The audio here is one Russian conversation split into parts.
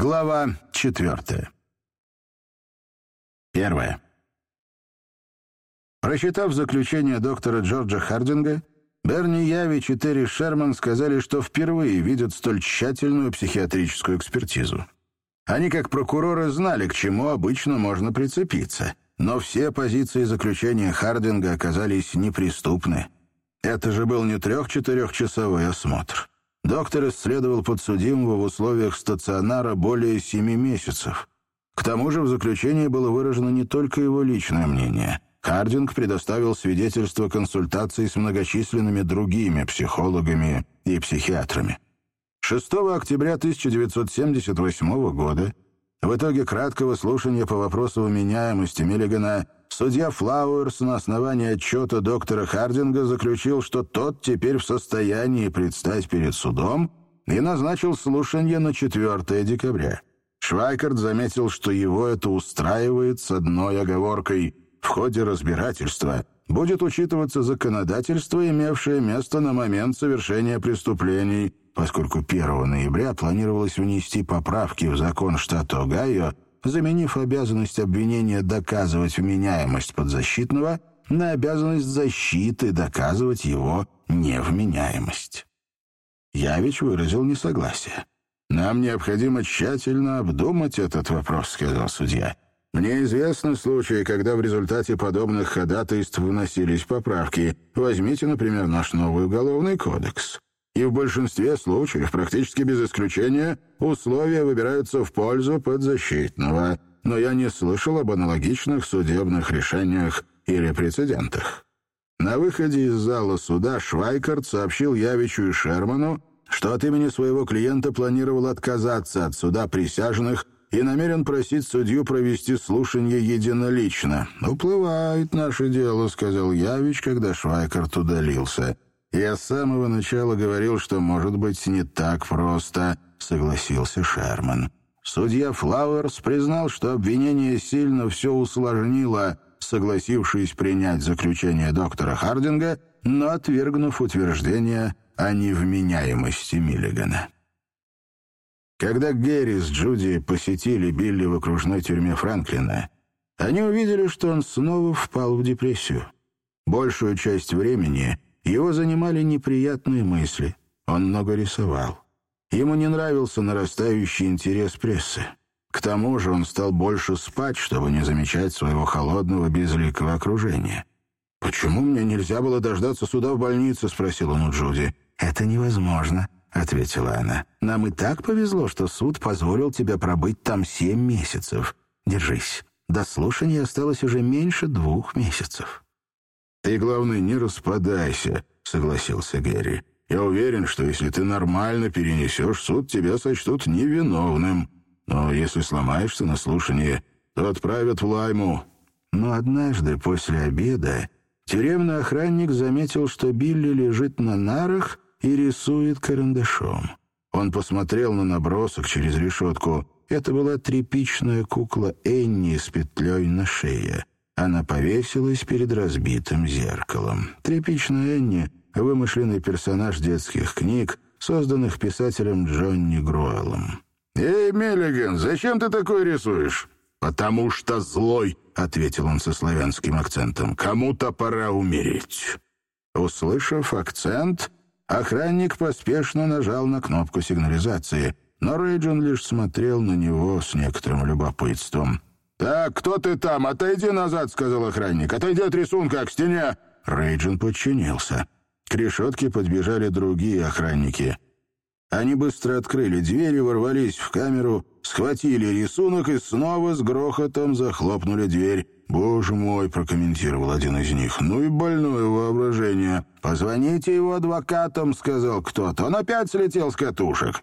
Глава четвертая. Первое. Прочитав заключение доктора Джорджа Хардинга, Берни Явич и Терри Шерман сказали, что впервые видят столь тщательную психиатрическую экспертизу. Они, как прокуроры, знали, к чему обычно можно прицепиться, но все позиции заключения Хардинга оказались неприступны. Это же был не трех-четырехчасовой осмотр. Доктор исследовал подсудимого в условиях стационара более семи месяцев. К тому же в заключении было выражено не только его личное мнение. Хардинг предоставил свидетельство консультаций с многочисленными другими психологами и психиатрами. 6 октября 1978 года в итоге краткого слушания по вопросу вменяемости Миллигана судья Флауэрс на основании отчета доктора Хардинга заключил, что тот теперь в состоянии предстать перед судом и назначил слушание на 4 декабря. Швайкарт заметил, что его это устраивает с одной оговоркой. В ходе разбирательства будет учитываться законодательство, имевшее место на момент совершения преступлений, поскольку 1 ноября планировалось внести поправки в закон штата Огайо, заменив обязанность обвинения доказывать вменяемость подзащитного на обязанность защиты доказывать его невменяемость. Явич выразил несогласие. «Нам необходимо тщательно обдумать этот вопрос», — сказал судья. «Мне известны случаи, когда в результате подобных ходатайств вносились поправки. Возьмите, например, наш новый уголовный кодекс и в большинстве случаев, практически без исключения, условия выбираются в пользу подзащитного, но я не слышал об аналогичных судебных решениях или прецедентах. На выходе из зала суда Швайкарт сообщил Явичу и Шерману, что от имени своего клиента планировал отказаться от суда присяжных и намерен просить судью провести слушание единолично. «Уплывает наше дело», — сказал Явич, когда Швайкарт удалился. «Я с самого начала говорил, что, может быть, не так просто», — согласился Шерман. Судья Флауэрс признал, что обвинение сильно все усложнило, согласившись принять заключение доктора Хардинга, но отвергнув утверждение о невменяемости Миллигана. Когда Гэри с Джуди посетили Билли в окружной тюрьме Франклина, они увидели, что он снова впал в депрессию. Большую часть времени его занимали неприятные мысли. Он много рисовал. Ему не нравился нарастающий интерес прессы. К тому же он стал больше спать, чтобы не замечать своего холодного, безликого окружения. «Почему мне нельзя было дождаться суда в больнице?» — спросил он у Джуди. «Это невозможно», — ответила она. «Нам и так повезло, что суд позволил тебе пробыть там семь месяцев. Держись. До слушания осталось уже меньше двух месяцев». «Ты, главное, не распадайся», — согласился Гэри. «Я уверен, что если ты нормально перенесешь суд, тебя сочтут невиновным. Но если сломаешься на слушании, то отправят в Лайму». Но однажды после обеда тюремный охранник заметил, что Билли лежит на нарах и рисует карандашом. Он посмотрел на набросок через решетку. Это была тряпичная кукла Энни с петлей на шее. Она повесилась перед разбитым зеркалом. Тряпичная Энни — вымышленный персонаж детских книг, созданных писателем Джонни Груэллом. «Эй, Миллиган, зачем ты такой рисуешь?» «Потому что злой», — ответил он со славянским акцентом. «Кому-то пора умереть». Услышав акцент, охранник поспешно нажал на кнопку сигнализации, но Рейджин лишь смотрел на него с некоторым любопытством. «Так, кто ты там? Отойди назад», — сказал охранник. «Отойди от рисунка, к стене». Рейджин подчинился. К решетке подбежали другие охранники. Они быстро открыли дверь ворвались в камеру, схватили рисунок и снова с грохотом захлопнули дверь. «Боже мой», — прокомментировал один из них, — «ну и больное воображение». «Позвоните его адвокатам», — сказал кто-то. «Он опять слетел с катушек».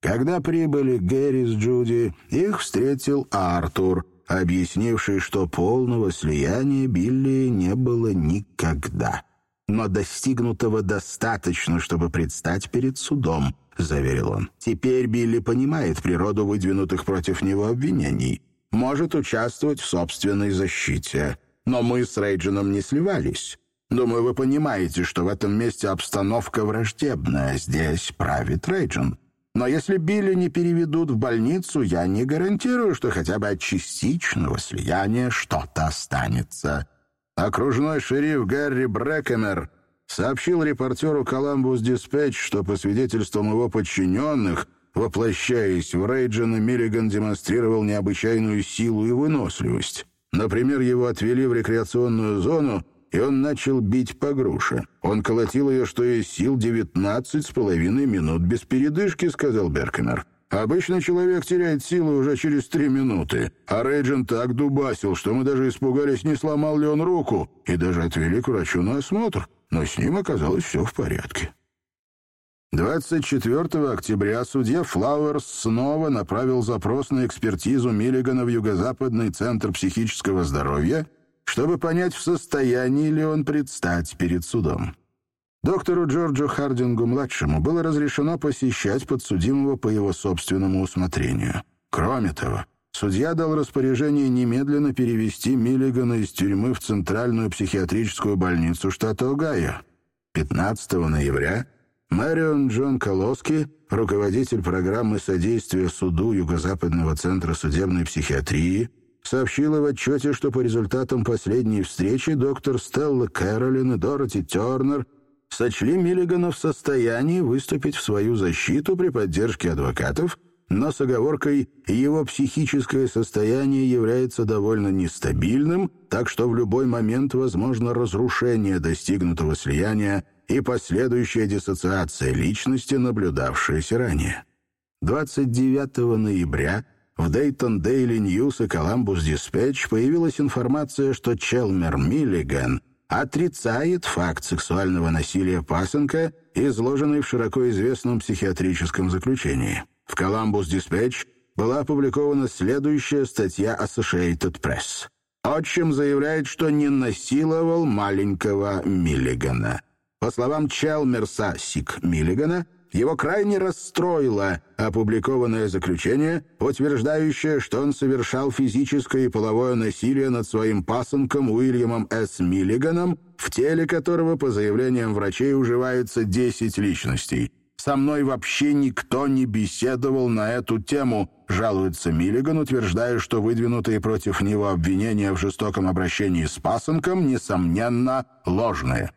Когда прибыли Гэри с Джуди, их встретил Артур — объяснивший, что полного слияния Билли не было никогда. «Но достигнутого достаточно, чтобы предстать перед судом», — заверил он. «Теперь Билли понимает природу выдвинутых против него обвинений, может участвовать в собственной защите. Но мы с Рейджином не сливались». Думаю, вы понимаете, что в этом месте обстановка враждебная. Здесь правит Рейджин. Но если Билли не переведут в больницу, я не гарантирую, что хотя бы от частичного слияния что-то останется». Окружной шериф Гарри Беркемер сообщил репортеру «Коламбус Диспетч», что по свидетельствам его подчиненных, воплощаясь в Рейджина, Миллиган демонстрировал необычайную силу и выносливость. Например, его отвели в рекреационную зону, и он начал бить по груше. Он колотил ее, что есть сил девятнадцать с половиной минут без передышки, сказал Беркемер. Обычно человек теряет силы уже через три минуты, а Рейджин так дубасил, что мы даже испугались, не сломал ли он руку, и даже отвели к врачу на осмотр, но с ним оказалось все в порядке. 24 октября судья Флауэрс снова направил запрос на экспертизу Миллигана в Юго-Западный центр психического здоровья, чтобы понять, в состоянии ли он предстать перед судом. Доктору Джорджу Хардингу-младшему было разрешено посещать подсудимого по его собственному усмотрению. Кроме того, судья дал распоряжение немедленно перевести Миллигана из тюрьмы в Центральную психиатрическую больницу штата Огайо. 15 ноября Марион Джон Колоски, руководитель программы содействия суду Юго-Западного центра судебной психиатрии, сообщила в отчете, что по результатам последней встречи доктор Стелла Кэролин и Дороти Тернер сочли Миллигана в состоянии выступить в свою защиту при поддержке адвокатов, но с оговоркой «его психическое состояние является довольно нестабильным, так что в любой момент возможно разрушение достигнутого слияния и последующая диссоциация личности, наблюдавшаяся ранее». 29 ноября в Дейтон Дейли Ньюс и Коламбус Диспетч появилась информация, что Челмер Миллиган отрицает факт сексуального насилия пасынка, изложенный в широко известном психиатрическом заключении. В «Коламбус Диспетч» была опубликована следующая статья Associated Press. Отчим заявляет, что не насиловал маленького Миллигана. По словам Челмерса Сик Миллигана, его крайне расстроило опубликованное заключение, утверждающее, что он совершал физическое и половое насилие над своим пасынком Уильямом С. Миллиганом, в теле которого, по заявлениям врачей, уживается 10 личностей. «Со мной вообще никто не беседовал на эту тему», жалуется Миллиган, утверждая, что выдвинутые против него обвинения в жестоком обращении с пасынком, несомненно, ложные.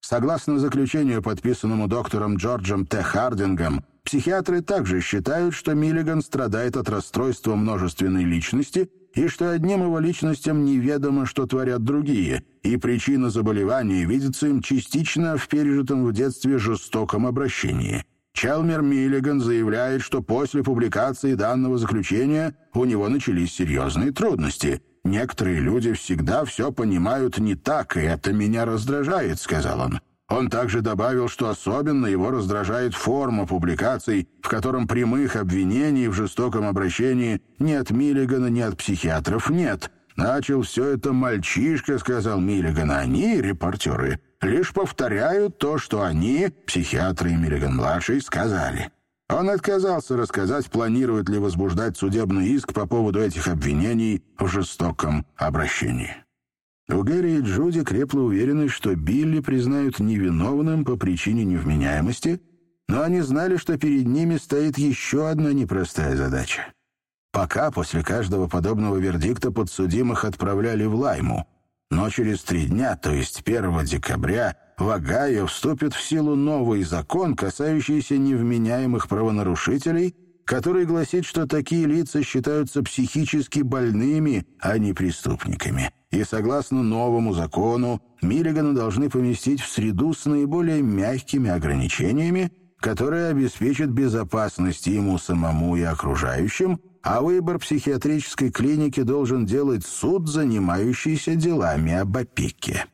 Согласно заключению, подписанному доктором Джорджем Т. Хардингом, психиатры также считают, что Миллиган страдает от расстройства множественной личности и что одним его личностям неведомо, что творят другие, и причина заболевания видится им частично в пережитом в детстве жестоком обращении. Челмер Миллиган заявляет, что после публикации данного заключения у него начались серьезные трудности – «Некоторые люди всегда все понимают не так, и это меня раздражает», — сказал он. Он также добавил, что особенно его раздражает форма публикаций, в котором прямых обвинений в жестоком обращении ни от Миллигана, ни от психиатров нет. «Начал все это мальчишка», — сказал Миллиган, — «они, репортеры, лишь повторяют то, что они, психиатры и Миллиган-младший, сказали». Он отказался рассказать, планирует ли возбуждать судебный иск по поводу этих обвинений в жестоком обращении. У Гэри и Джуди крепла уверенность, что Билли признают невиновным по причине невменяемости, но они знали, что перед ними стоит еще одна непростая задача. Пока после каждого подобного вердикта подсудимых отправляли в Лайму, но через три дня, то есть 1 декабря, в Огайо вступит в силу новый закон, касающийся невменяемых правонарушителей, который гласит, что такие лица считаются психически больными, а не преступниками. И согласно новому закону, Миллигана должны поместить в среду с наиболее мягкими ограничениями, которые обеспечат безопасность ему самому и окружающим, а выбор психиатрической клиники должен делать суд, занимающийся делами об опеке.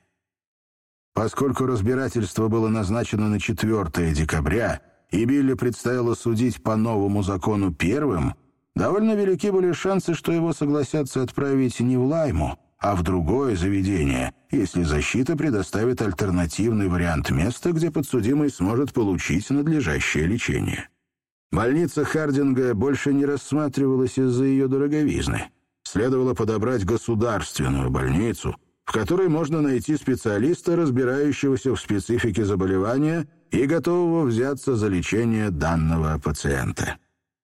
Поскольку разбирательство было назначено на 4 декабря, и Билли предстояло судить по новому закону первым, довольно велики были шансы, что его согласятся отправить не в Лайму, а в другое заведение, если защита предоставит альтернативный вариант места, где подсудимый сможет получить надлежащее лечение. Больница Хардинга больше не рассматривалась из-за ее дороговизны. Следовало подобрать государственную больницу, в которой можно найти специалиста, разбирающегося в специфике заболевания и готового взяться за лечение данного пациента.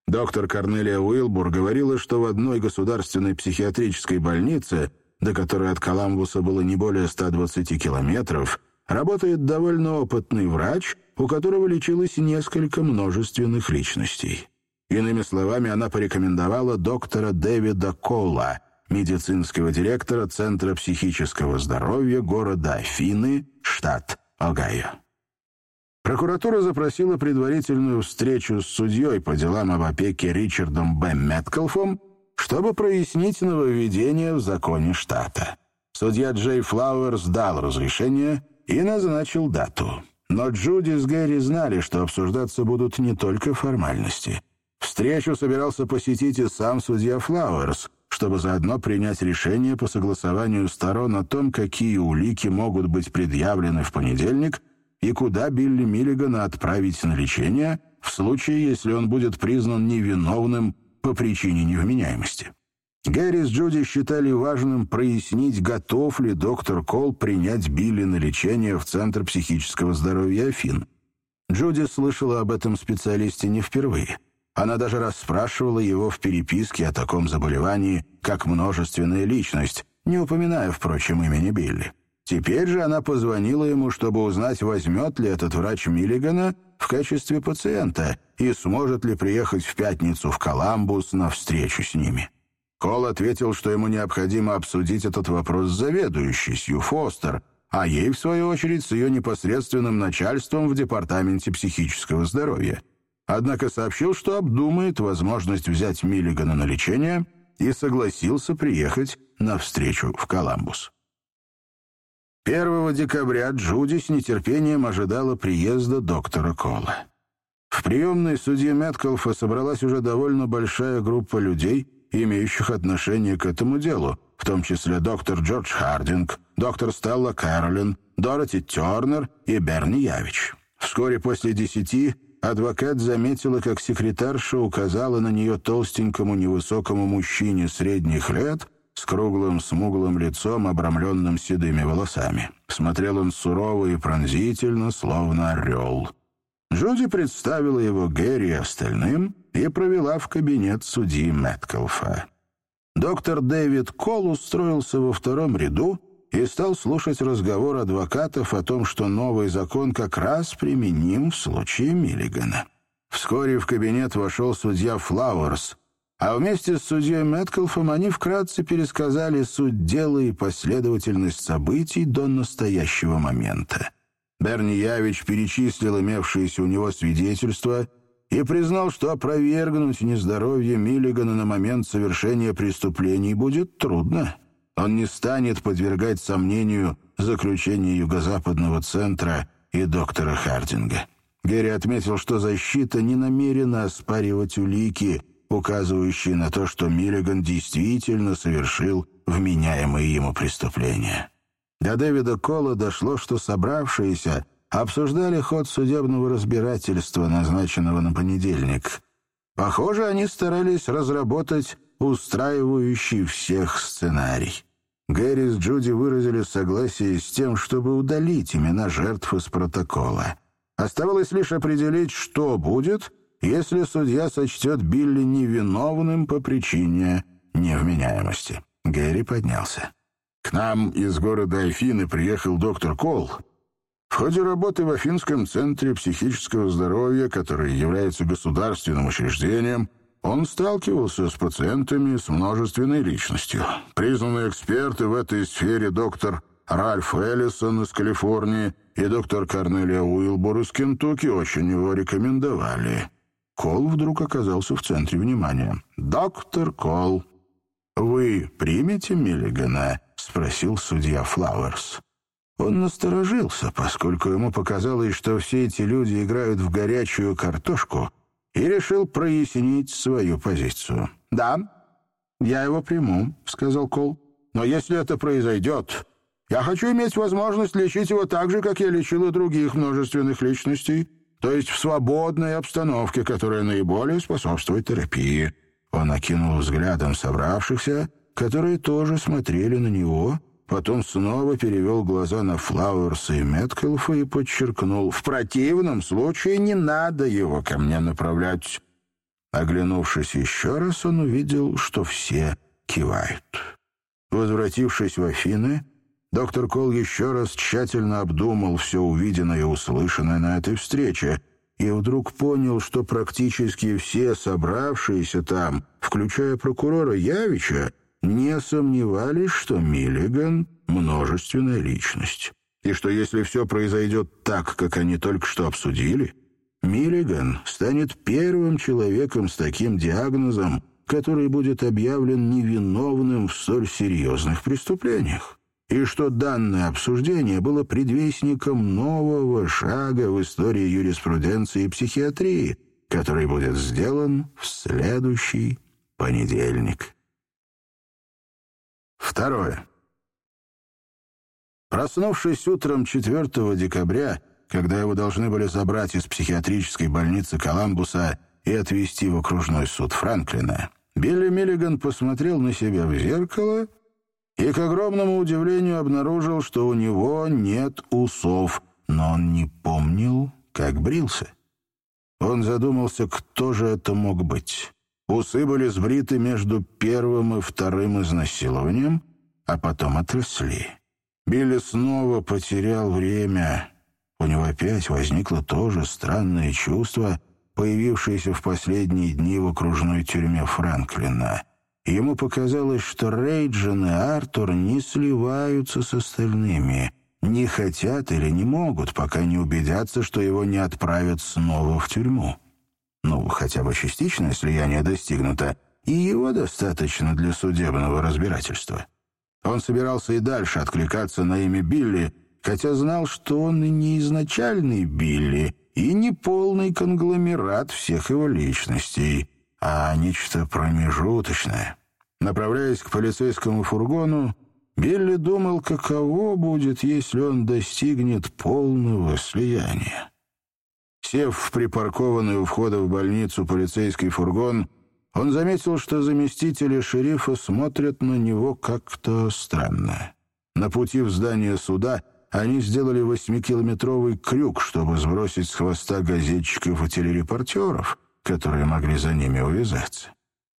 Доктор Корнелия Уилбур говорила, что в одной государственной психиатрической больнице, до которой от Коламбуса было не более 120 километров, работает довольно опытный врач, у которого лечилось несколько множественных личностей. Иными словами, она порекомендовала доктора Дэвида Колла, медицинского директора Центра психического здоровья города Афины, штат Огайо. Прокуратура запросила предварительную встречу с судьей по делам об опеке Ричардом Б. Меткалфом, чтобы прояснить нововведение в законе штата. Судья Джей Флауэрс дал разрешение и назначил дату. Но Джуди с Гэри знали, что обсуждаться будут не только формальности. Встречу собирался посетить и сам судья Флауэрс, чтобы заодно принять решение по согласованию сторон о том, какие улики могут быть предъявлены в понедельник и куда Билли Миллигана отправить на лечение в случае, если он будет признан невиновным по причине невменяемости. Гэри с Джуди считали важным прояснить, готов ли доктор Кол принять Билли на лечение в Центр психического здоровья Афин. Джуди слышала об этом специалисте не впервые. Она даже расспрашивала его в переписке о таком заболевании, как множественная личность, не упоминая, впрочем, имени Билли. Теперь же она позвонила ему, чтобы узнать, возьмет ли этот врач Миллигана в качестве пациента и сможет ли приехать в пятницу в Коламбус на встречу с ними. Кол ответил, что ему необходимо обсудить этот вопрос с заведующей Сью Фостер, а ей, в свою очередь, с ее непосредственным начальством в Департаменте психического здоровья. Однако сообщил, что обдумает возможность взять Миллигана на лечение и согласился приехать на встречу в Коламбус. 1 декабря Джуди с нетерпением ожидала приезда доктора Кола. В приемной судьи Мэткалфа собралась уже довольно большая группа людей, имеющих отношение к этому делу, в том числе доктор Джордж Хардинг, доктор Стелла Кэролин, Дороти Тернер и Берни Явич. Вскоре после десяти адвокат заметила, как секретарша указала на нее толстенькому невысокому мужчине средних лет — с круглым смуглым лицом, обрамленным седыми волосами. Смотрел он сурово и пронзительно, словно орел. Джуди представила его Гэри и остальным и провела в кабинет судьи Мэткалфа. Доктор Дэвид Кол устроился во втором ряду и стал слушать разговор адвокатов о том, что новый закон как раз применим в случае Миллигана. Вскоре в кабинет вошел судья Флауэрс, а вместе с судьей Мэткалфом они вкратце пересказали суть дела и последовательность событий до настоящего момента. Берни Явич перечислил имевшиеся у него свидетельства и признал, что опровергнуть нездоровье Миллигана на момент совершения преступлений будет трудно. Он не станет подвергать сомнению заключение Юго-Западного центра и доктора Хардинга. Герри отметил, что защита не намерена оспаривать улики, указывающие на то, что Миллиган действительно совершил вменяемые ему преступления. До Дэвида Кола дошло, что собравшиеся обсуждали ход судебного разбирательства, назначенного на понедельник. Похоже, они старались разработать устраивающий всех сценарий. Гэри с Джуди выразили согласие с тем, чтобы удалить имена жертв из протокола. Оставалось лишь определить, что будет — если судья сочтет Билли невиновным по причине невменяемости. Гэри поднялся. «К нам из города Афины приехал доктор Кол. В ходе работы в Афинском центре психического здоровья, который является государственным учреждением, он сталкивался с пациентами с множественной личностью. Признанные эксперты в этой сфере доктор Ральф Эллисон из Калифорнии и доктор Корнелия Уилбур из Кентукки очень его рекомендовали. Кол вдруг оказался в центре внимания. «Доктор Кол, вы примете Миллигана?» — спросил судья Флауэрс. Он насторожился, поскольку ему показалось, что все эти люди играют в горячую картошку, и решил прояснить свою позицию. «Да, я его приму», — сказал Кол. «Но если это произойдет, я хочу иметь возможность лечить его так же, как я лечил и других множественных личностей» то есть в свободной обстановке, которая наиболее способствует терапии. Он окинул взглядом собравшихся, которые тоже смотрели на него, потом снова перевел глаза на Флауэрса и Меткалфа и подчеркнул, «В противном случае не надо его ко мне направлять». Оглянувшись еще раз, он увидел, что все кивают. Возвратившись в Афины, доктор Кол еще раз тщательно обдумал все увиденное и услышанное на этой встрече и вдруг понял, что практически все собравшиеся там, включая прокурора Явича, не сомневались, что Миллиган — множественная личность, и что если все произойдет так, как они только что обсудили, Миллиган станет первым человеком с таким диагнозом, который будет объявлен невиновным в столь серьезных преступлениях, и что данное обсуждение было предвестником нового шага в истории юриспруденции и психиатрии, который будет сделан в следующий понедельник. Второе. Проснувшись утром 4 декабря, когда его должны были забрать из психиатрической больницы Коламбуса и отвезти в окружной суд Франклина, Билли Миллиган посмотрел на себя в зеркало и, к огромному удивлению, обнаружил, что у него нет усов, но он не помнил, как брился. Он задумался, кто же это мог быть. Усы были сбриты между первым и вторым изнасилованием, а потом отросли. Билли снова потерял время. У него опять возникло то же странное чувство, появившееся в последние дни в окружной тюрьме Франклина. Ему показалось, что Рейджин и Артур не сливаются с остальными, не хотят или не могут, пока не убедятся, что его не отправят снова в тюрьму. Ну, хотя бы частичное слияние достигнуто, и его достаточно для судебного разбирательства. Он собирался и дальше откликаться на имя Билли, хотя знал, что он и не изначальный Билли, и не полный конгломерат всех его личностей, а нечто промежуточное. Направляясь к полицейскому фургону, Билли думал, каково будет, если он достигнет полного слияния. Сев в припаркованный у входа в больницу полицейский фургон, он заметил, что заместители шерифа смотрят на него как-то странно. На пути в здание суда они сделали восьмикилометровый крюк, чтобы сбросить с хвоста газетчиков и телерепортеров, которые могли за ними увязаться.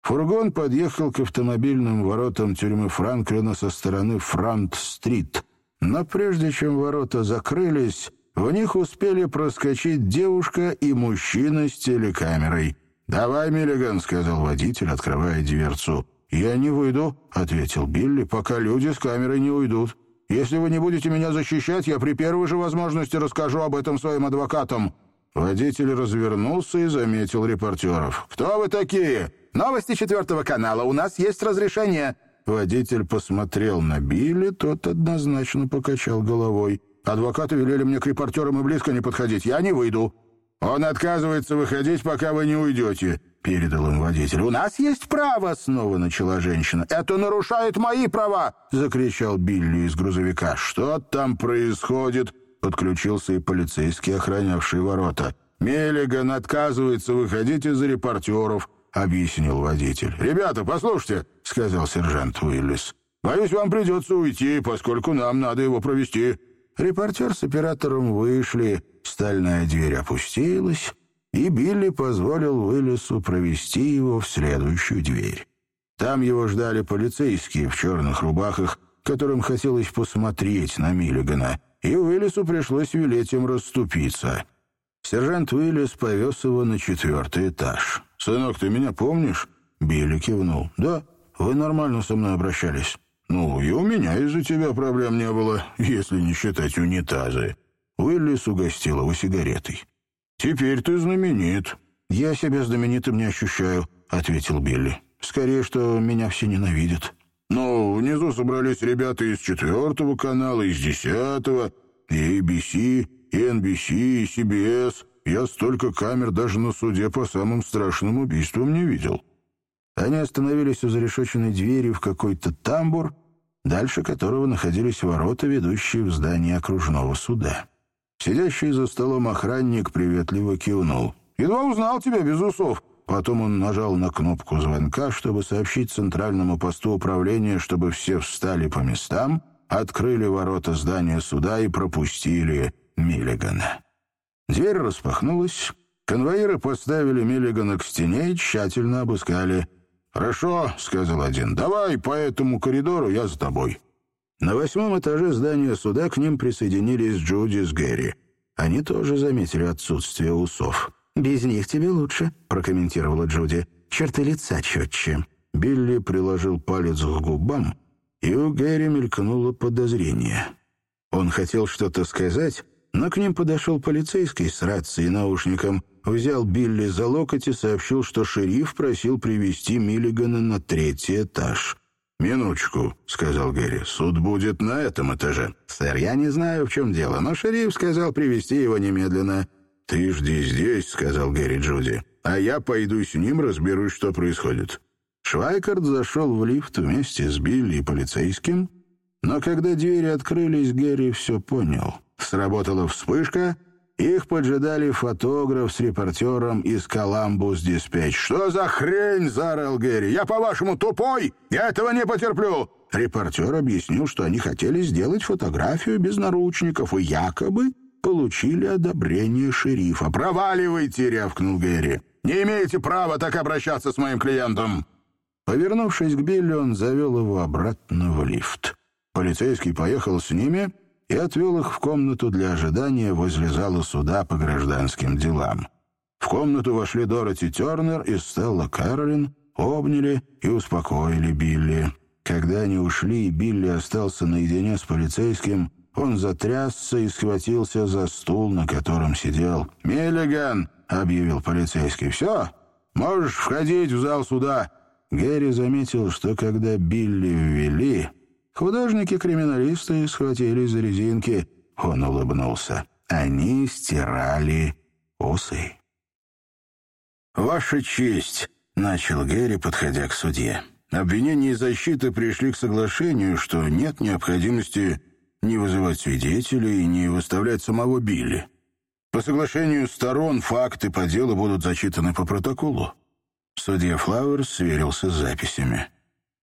Фургон подъехал к автомобильным воротам тюрьмы Франклина со стороны Франт-стрит. Но прежде чем ворота закрылись, в них успели проскочить девушка и мужчина с телекамерой. «Давай, Миллиган», — сказал водитель, открывая дверцу. «Я не выйду», — ответил Билли, — «пока люди с камерой не уйдут. Если вы не будете меня защищать, я при первой же возможности расскажу об этом своим адвокатам». Водитель развернулся и заметил репортеров. «Кто вы такие?» «Новости четвертого канала. У нас есть разрешение». Водитель посмотрел на Билли, тот однозначно покачал головой. Адвокаты велели мне к репортерам и близко не подходить. Я не выйду». «Он отказывается выходить, пока вы не уйдете», — передал им водитель. «У нас есть право», — снова начала женщина. «Это нарушает мои права», — закричал Билли из грузовика. «Что там происходит?» — подключился и полицейский, охранявший ворота. «Миллиган отказывается выходить из-за репортеров», — объяснил водитель. «Ребята, послушайте», — сказал сержант Уиллис. «Боюсь, вам придется уйти, поскольку нам надо его провести». Репортер с оператором вышли, стальная дверь опустилась, и Билли позволил Уиллису провести его в следующую дверь. Там его ждали полицейские в черных рубахах, которым хотелось посмотреть на Миллигана, и Уиллису пришлось велеть им расступиться. Сержант Уиллис повез его на четвертый этаж. «Сынок, ты меня помнишь?» Билли кивнул. «Да, вы нормально со мной обращались». «Ну, и у меня из-за тебя проблем не было, если не считать унитазы». Уиллис угостил его сигаретой. «Теперь ты знаменит». «Я себя знаменитым не ощущаю», — ответил Билли. «Скорее, что меня все ненавидят». «Ну, внизу собрались ребята из четвертого канала, из десятого, и ABC, и NBC, и CBS. Я столько камер даже на суде по самым страшным убийствам не видел». Они остановились у зарешоченной двери в какой-то тамбур, дальше которого находились ворота, ведущие в здание окружного суда. Сидящий за столом охранник приветливо кивнул. «Едва узнал тебя без усов». Потом он нажал на кнопку звонка, чтобы сообщить центральному посту управления, чтобы все встали по местам, открыли ворота здания суда и пропустили Миллигана. Дверь распахнулась, конвоиры поставили Миллигана к стене и тщательно обыскали. «Хорошо», — сказал один, — «давай по этому коридору, я за тобой». На восьмом этаже здания суда к ним присоединились Джуди с Гэри. Они тоже заметили отсутствие усов. «Без них тебе лучше», — прокомментировала Джуди. «Черты лица четче». Билли приложил палец к губам, и у Гэри мелькнуло подозрение. Он хотел что-то сказать, но к ним подошел полицейский с рацией и наушником, взял Билли за локоть и сообщил, что шериф просил привести Миллигана на третий этаж. «Минуточку», — сказал Гэри, — «суд будет на этом этаже». «Сэр, я не знаю, в чем дело, но шериф сказал привести его немедленно». «Ты жди здесь», — сказал Гэри Джуди, — «а я пойду с ним разберусь, что происходит». Швайкард зашел в лифт вместе с Билли и полицейским, но когда двери открылись, Гэри все понял. Сработала вспышка — их поджидали фотограф с репортером из «Коламбус Диспетч». «Что за хрень?» — заорал Гэри. «Я, по-вашему, тупой? Я этого не потерплю!» Репортер объяснил, что они хотели сделать фотографию без наручников и якобы получили одобрение шерифа. «Проваливайте!» — рявкнул Гэри. «Не имеете права так обращаться с моим клиентом!» Повернувшись к Билли, он завел его обратно в лифт. Полицейский поехал с ними — и отвел их в комнату для ожидания возле зала суда по гражданским делам. В комнату вошли Дороти Тернер и Стелла Кэролин, обняли и успокоили Билли. Когда они ушли, и Билли остался наедине с полицейским, он затрясся и схватился за стул, на котором сидел. «Миллиган!» — объявил полицейский. «Все, можешь входить в зал суда». Гэри заметил, что когда Билли ввели, Художники-криминалисты схватились за резинки. Он улыбнулся. Они стирали усы. «Ваша честь», — начал Гэри, подходя к судье. «Обвинение и защита пришли к соглашению, что нет необходимости не вызывать свидетелей и не выставлять самого Билли. По соглашению сторон факты по делу будут зачитаны по протоколу». Судья Флауэрс сверился с записями.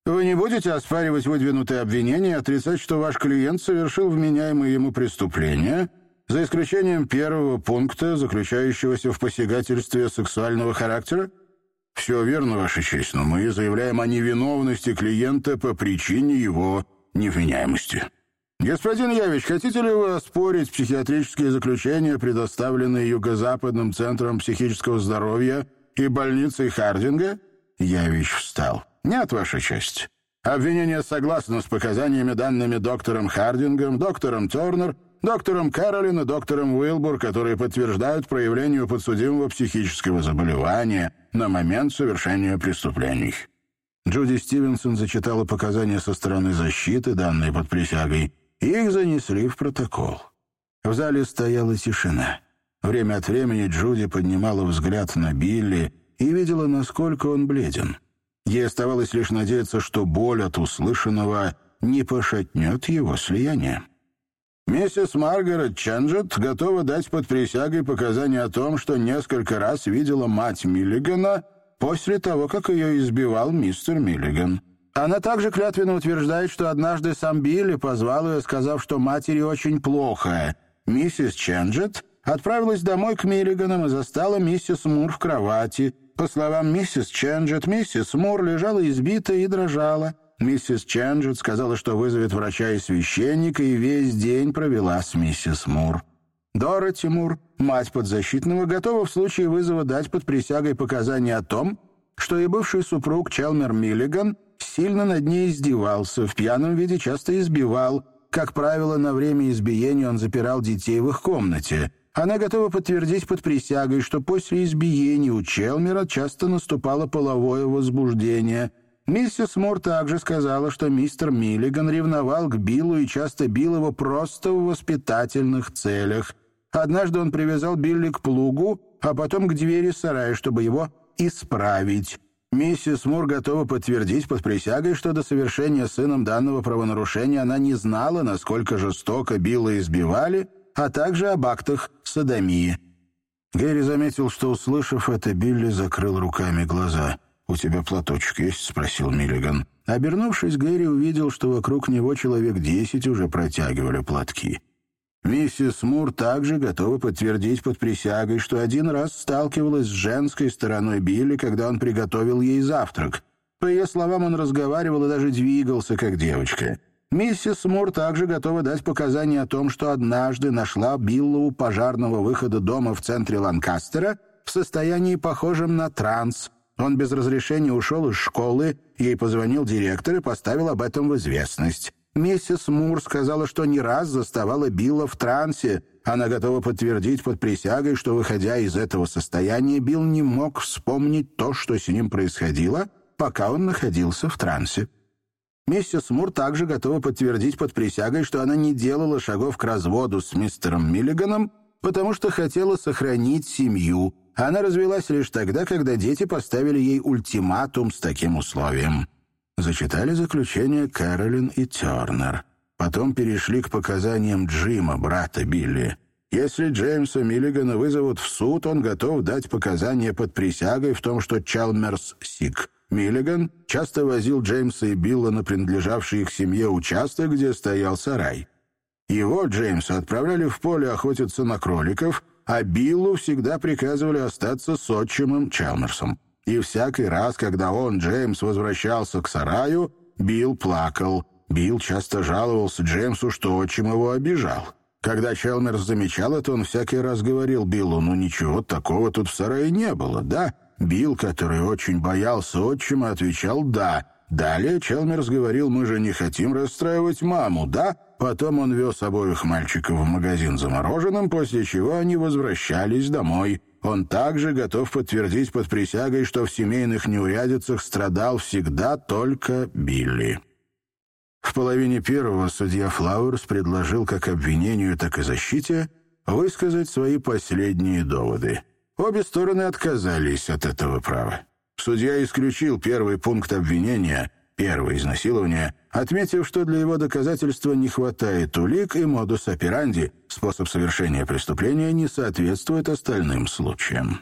Вы не будете оспаривать выдвинутые обвинения и отрицать, что ваш клиент совершил вменяемое ему преступление, за исключением первого пункта, заключающегося в посягательстве сексуального характера? Все верно, Ваша честь, но мы заявляем о невиновности клиента по причине его невменяемости. Господин Явич, хотите ли вы оспорить психиатрические заключения, предоставленные Юго-Западным центром психического здоровья и больницей Хардинга? Явич встал. «Нет, Ваша честь. Обвинение согласно с показаниями, данными доктором Хардингом, доктором Тернер, доктором Кэролин и доктором Уилбур, которые подтверждают проявление подсудимого психического заболевания на момент совершения преступлений». Джуди Стивенсон зачитала показания со стороны защиты, данные под присягой, и их занесли в протокол. В зале стояла тишина. Время от времени Джуди поднимала взгляд на Билли и видела, насколько он бледен. Ей оставалось лишь надеяться, что боль от услышанного не пошатнет его слияние. Миссис Маргарет Ченджет готова дать под присягой показания о том, что несколько раз видела мать Миллигана после того, как ее избивал мистер Миллиган. Она также клятвенно утверждает, что однажды сам Билли позвал ее, сказав, что матери очень плохо. Миссис Ченджет отправилась домой к Миллиганам и застала миссис Мур в кровати — по словам миссис Ченджет, миссис Мур лежала избитая и дрожала. Миссис Ченджет сказала, что вызовет врача и священника, и весь день провела с миссис Мур. Дороти Мур, мать подзащитного, готова в случае вызова дать под присягой показания о том, что и бывший супруг Челмер Миллиган сильно над ней издевался, в пьяном виде часто избивал. Как правило, на время избиения он запирал детей в их комнате. Она готова подтвердить под присягой, что после избиений у Челмера часто наступало половое возбуждение. Миссис Мур также сказала, что мистер Миллиган ревновал к Биллу и часто бил его просто в воспитательных целях. Однажды он привязал Билли к плугу, а потом к двери сарая, чтобы его исправить. Миссис Мур готова подтвердить под присягой, что до совершения сыном данного правонарушения она не знала, насколько жестоко Билла избивали, а также об актах садомии. Гэри заметил, что, услышав это, Билли закрыл руками глаза. «У тебя платочек есть?» — спросил Миллиган. Обернувшись, Гэри увидел, что вокруг него человек десять уже протягивали платки. Миссис Мур также готова подтвердить под присягой, что один раз сталкивалась с женской стороной Билли, когда он приготовил ей завтрак. По ее словам, он разговаривал и даже двигался, как девочка. Миссис Мур также готова дать показания о том, что однажды нашла Билла у пожарного выхода дома в центре Ланкастера в состоянии, похожем на транс. Он без разрешения ушел из школы, ей позвонил директор и поставил об этом в известность. Миссис Мур сказала, что не раз заставала Билла в трансе. Она готова подтвердить под присягой, что, выходя из этого состояния, Билл не мог вспомнить то, что с ним происходило, пока он находился в трансе. Миссис Мур также готова подтвердить под присягой, что она не делала шагов к разводу с мистером Миллиганом, потому что хотела сохранить семью. Она развелась лишь тогда, когда дети поставили ей ультиматум с таким условием. Зачитали заключение Кэролин и Тернер. Потом перешли к показаниям Джима, брата Билли. Если Джеймса Миллигана вызовут в суд, он готов дать показания под присягой в том, что Чалмерс — сик. Миллиган часто возил Джеймса и Билла на принадлежавший их семье участок, где стоял сарай. Его, Джеймса, отправляли в поле охотиться на кроликов, а Биллу всегда приказывали остаться с отчимом Чалмерсом. И всякий раз, когда он, Джеймс, возвращался к сараю, Билл плакал. Билл часто жаловался Джеймсу, что отчим его обижал. Когда Чалмерс замечал это, он всякий раз говорил Биллу, «Ну ничего такого тут в сарае не было, да?» Билл, который очень боялся отчима, отвечал «да». Далее Челмерс говорил, мы же не хотим расстраивать маму, да? Потом он вез обоих мальчиков в магазин за мороженым, после чего они возвращались домой. Он также готов подтвердить под присягой, что в семейных неурядицах страдал всегда только Билли. В половине первого судья Флауэрс предложил как обвинению, так и защите высказать свои последние доводы. Обе стороны отказались от этого права. Судья исключил первый пункт обвинения, первое изнасилование, отметив, что для его доказательства не хватает улик и модус операнди, способ совершения преступления не соответствует остальным случаям.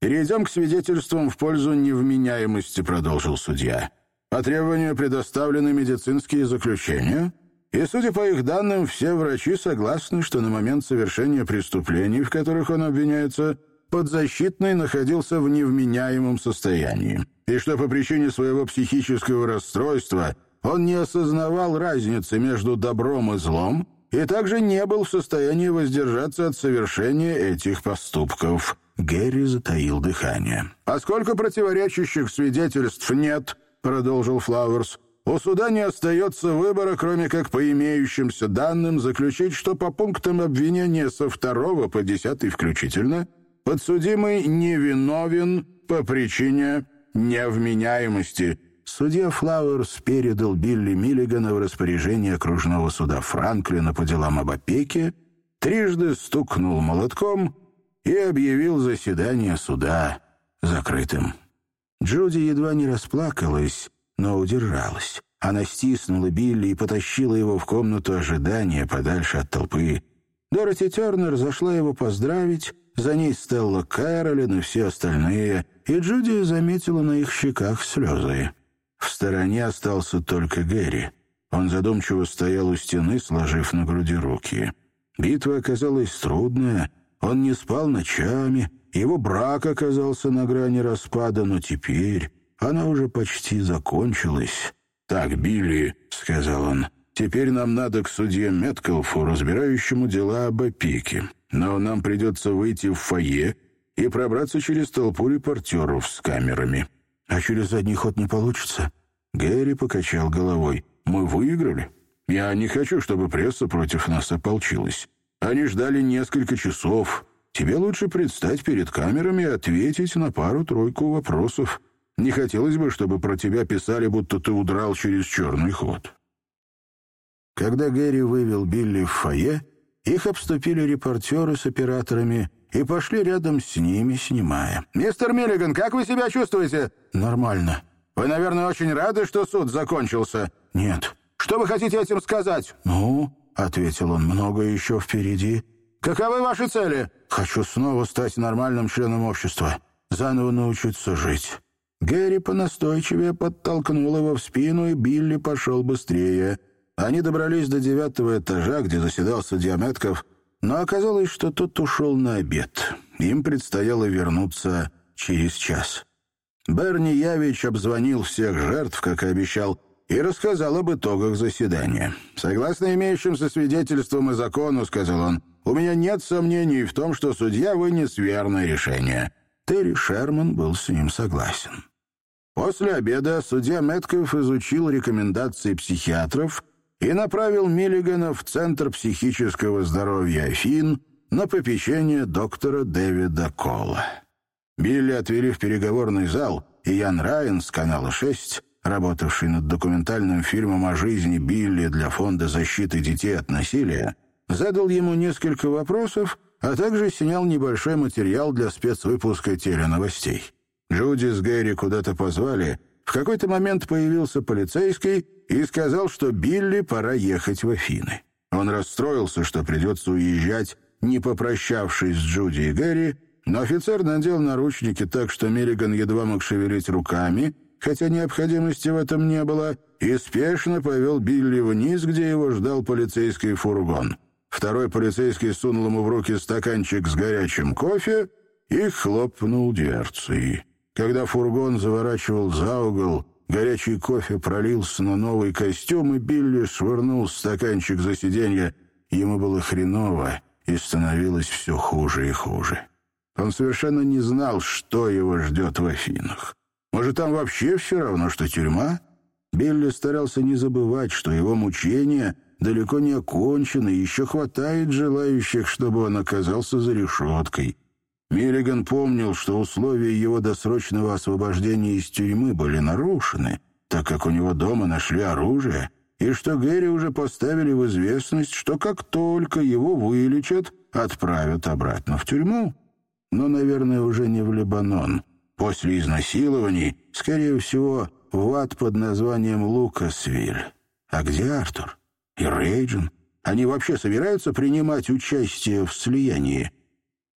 «Перейдем к свидетельствам в пользу невменяемости», — продолжил судья. «По требованию предоставлены медицинские заключения, и, судя по их данным, все врачи согласны, что на момент совершения преступлений, в которых он обвиняется, подзащитный находился в невменяемом состоянии, и что по причине своего психического расстройства он не осознавал разницы между добром и злом и также не был в состоянии воздержаться от совершения этих поступков. Гэри затаил дыхание. «Поскольку противоречащих свидетельств нет», — продолжил Флауэрс, у суда не остается выбора, кроме как по имеющимся данным заключить, что по пунктам обвинения со второго по десятый включительно Подсудимый невиновен по причине невменяемости. Судья Флауэрс передал Билли Миллигана в распоряжение окружного суда Франклина по делам об опеке, трижды стукнул молотком и объявил заседание суда закрытым. Джуди едва не расплакалась, но удержалась. Она стиснула Билли и потащила его в комнату ожидания подальше от толпы. Дороти Тернер зашла его поздравить, за ней Стелла Кэролин и все остальные, и Джуди заметила на их щеках слезы. В стороне остался только Гэри. Он задумчиво стоял у стены, сложив на груди руки. Битва оказалась трудная, он не спал ночами, его брак оказался на грани распада, но теперь она уже почти закончилась. «Так, Билли», — сказал он, — «теперь нам надо к судье Меткалфу, разбирающему дела об опеке но нам придется выйти в фойе и пробраться через толпу репортеров с камерами. А через задний ход не получится. Гэри покачал головой. Мы выиграли. Я не хочу, чтобы пресса против нас ополчилась. Они ждали несколько часов. Тебе лучше предстать перед камерами и ответить на пару-тройку вопросов. Не хотелось бы, чтобы про тебя писали, будто ты удрал через черный ход. Когда Гэри вывел Билли в фойе, их обступили репортеры с операторами и пошли рядом с ними, снимая. «Мистер Миллиган, как вы себя чувствуете?» «Нормально». «Вы, наверное, очень рады, что суд закончился?» «Нет». «Что вы хотите этим сказать?» «Ну», — ответил он, — «много еще впереди». «Каковы ваши цели?» «Хочу снова стать нормальным членом общества, заново научиться жить». Гэри понастойчивее подтолкнул его в спину, и Билли пошел быстрее. Они добрались до девятого этажа, где заседал судья Мэтков, но оказалось, что тот ушел на обед. Им предстояло вернуться через час. Берни Явич обзвонил всех жертв, как и обещал, и рассказал об итогах заседания. «Согласно имеющимся свидетельствам и закону, — сказал он, — у меня нет сомнений в том, что судья вынес верное решение». Терри Шерман был с ним согласен. После обеда судья Мэтков изучил рекомендации психиатров и направил Миллигана в Центр психического здоровья Афин на попечение доктора Дэвида Колла. Билли отвели в переговорный зал, и Ян Райан с канала 6 работавший над документальным фильмом о жизни Билли для Фонда защиты детей от насилия, задал ему несколько вопросов, а также снял небольшой материал для спецвыпуска теленовостей. Джуди с Гэри куда-то позвали. В какой-то момент появился полицейский и сказал, что Билли пора ехать в Афины. Он расстроился, что придется уезжать, не попрощавшись с Джуди и Гэри, но офицер надел наручники так, что Миллиган едва мог шевелить руками — хотя необходимости в этом не было, и спешно повел Билли вниз, где его ждал полицейский фургон. Второй полицейский сунул ему в руки стаканчик с горячим кофе и хлопнул дверцей. Когда фургон заворачивал за угол, горячий кофе пролился на новый костюм, и Билли швырнул стаканчик за сиденье. Ему было хреново, и становилось все хуже и хуже. Он совершенно не знал, что его ждет в Афинах. Может, там вообще все равно, что тюрьма? Билли старался не забывать, что его мучения далеко не окончены, и еще хватает желающих, чтобы он оказался за решеткой. Миллиган помнил, что условия его досрочного освобождения из тюрьмы были нарушены, так как у него дома нашли оружие, и что Гэри уже поставили в известность, что как только его вылечат, отправят обратно в тюрьму. Но, наверное, уже не в Лебанон. После изнасилований, скорее всего, в ад под названием Лукасвиль. А где Артур? И Рейджин? Они вообще собираются принимать участие в слиянии?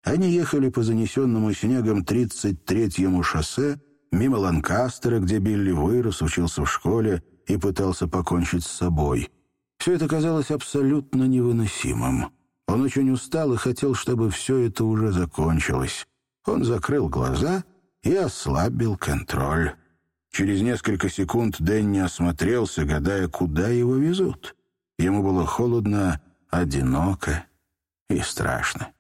Они ехали по занесенному снегом 33-му шоссе, мимо Ланкастера, где Билли вырос, учился в школе и пытался покончить с собой. Все это казалось абсолютно невыносимым. Он очень устал и хотел, чтобы все это уже закончилось. Он закрыл глаза и ослабил контроль. Через несколько секунд Дэнни осмотрелся, гадая, куда его везут. Ему было холодно, одиноко и страшно.